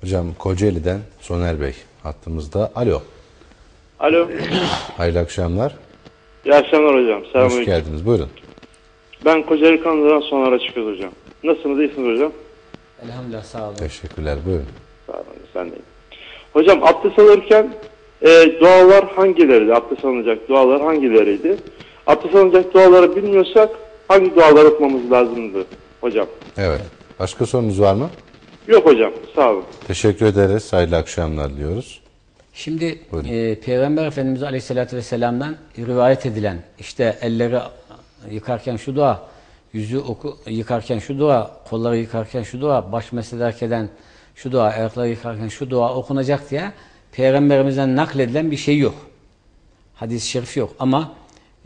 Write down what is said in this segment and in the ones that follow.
Hocam Kocaeli'den Soner Bey hattımızda. Alo. Alo. Hayırlı akşamlar. İyi akşamlar hocam. Hoş Selamünaleyküm. geldiniz. Buyurun. Ben Kocaeli Kanlı'dan sonra çıkıyoruz hocam. Nasılsınız? iyisiniz hocam? Elhamdülillah sağ olun. Teşekkürler. Buyurun. Sağ olun. Sen de. Hocam abdest alırken e, dualar hangileriydi? Abdest alınacak dualar hangileriydi? Abdest alınacak duaları bilmiyorsak hangi duaları okumamız lazımdı hocam? Evet. Başka sorunuz var mı? Yok hocam. Sağ olun. Teşekkür ederiz. Hayırlı akşamlar diyoruz. Şimdi Buyurun. e, Peygamber Efendimiz Aleyhisselatü Vesselam'dan rivayet edilen işte elleri yıkarken şu dua, yüzü oku, yıkarken şu dua, kolları yıkarken şu dua, baş meslederken şu dua, ayakları yıkarken şu dua okunacak diye Peygamberimizden nakledilen bir şey yok. Hadis-i şerif yok ama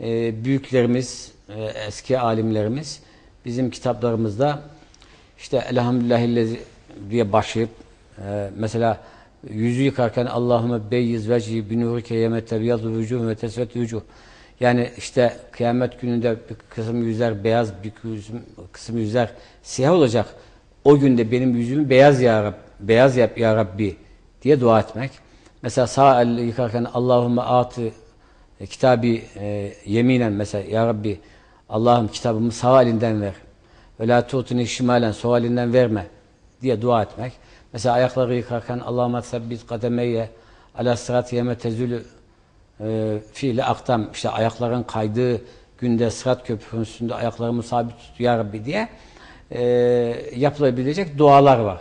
e, büyüklerimiz, e, eski alimlerimiz bizim kitaplarımızda işte elhamdülillahillezi diye başlayıp e, mesela yüzü yıkarken Allahümme beyyiz vecihi binurike yemette biyadu vücuh ve tesvet vücuh yani işte kıyamet gününde bir kısım yüzler beyaz bir kısım, kısım yüzler siyah olacak. O günde benim yüzümü beyaz ya Rab, beyaz yap ya Rabbi diye dua etmek. Mesela sağ elle yıkarken Allahümme atı e, kitabı e, yeminen mesela ya Rabbi Allah'ım kitabımı sağ elinden ver. Ve la tuğtuni şimalen sol elinden verme diye dua etmek. Mesela ayakları yıkarken Allahümme sebbit kademeyye ala sırat yeme tezülü e, fiili aktam işte ayakların kaydığı günde sırat köprünün üstünde ayaklarımı sabit tut ya Rabbi diye e, yapılabilecek dualar var.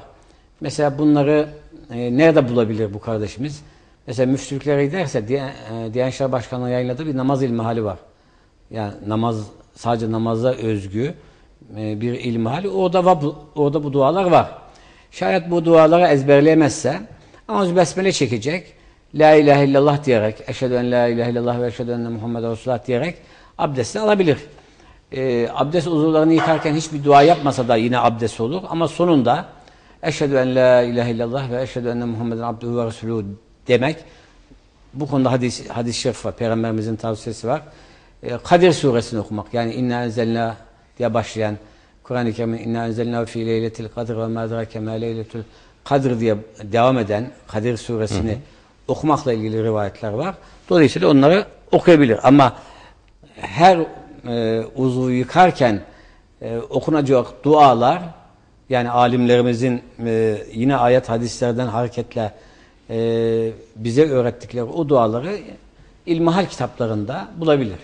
Mesela bunları e, nerede bulabilir bu kardeşimiz? Mesela müftülüklere giderse Diyan, e, Diyanet İşleri Başkanlığı yayınladığı bir namaz ilmihali var. Yani namaz sadece namaza özgü e, bir ilmihali. Orada, orada bu dualar var. Şayet bu duaları ezberleyemezse ama besmele çekecek. La ilahe illallah diyerek, eşhedü en la ilahe illallah ve eşhedü enne Muhammeden Resulullah diyerek abdestini alabilir. E, abdest uzuvlarını yıkarken hiçbir dua yapmasa da yine abdest olur. Ama sonunda eşhedü en la ilahe illallah ve eşhedü enne Muhammeden abduhu ve resulühü demek. Bu konuda hadis, hadis-i şerif var. Peygamberimizin tavsiyesi var. E, Kadir suresini okumak. Yani inna enzelna diye başlayan Kur'an-ı Kerim'in inna enzelna fi leyletil kadir ve ma edrake ma leyletul kadir diye devam eden Kadir suresini hı hı. okumakla ilgili rivayetler var. Dolayısıyla onları okuyabilir. Ama her e, uzvu yıkarken e, okunacak dualar yani alimlerimizin e, yine ayet hadislerden hareketle e, bize öğrettikleri o duaları ilmihal kitaplarında bulabilir.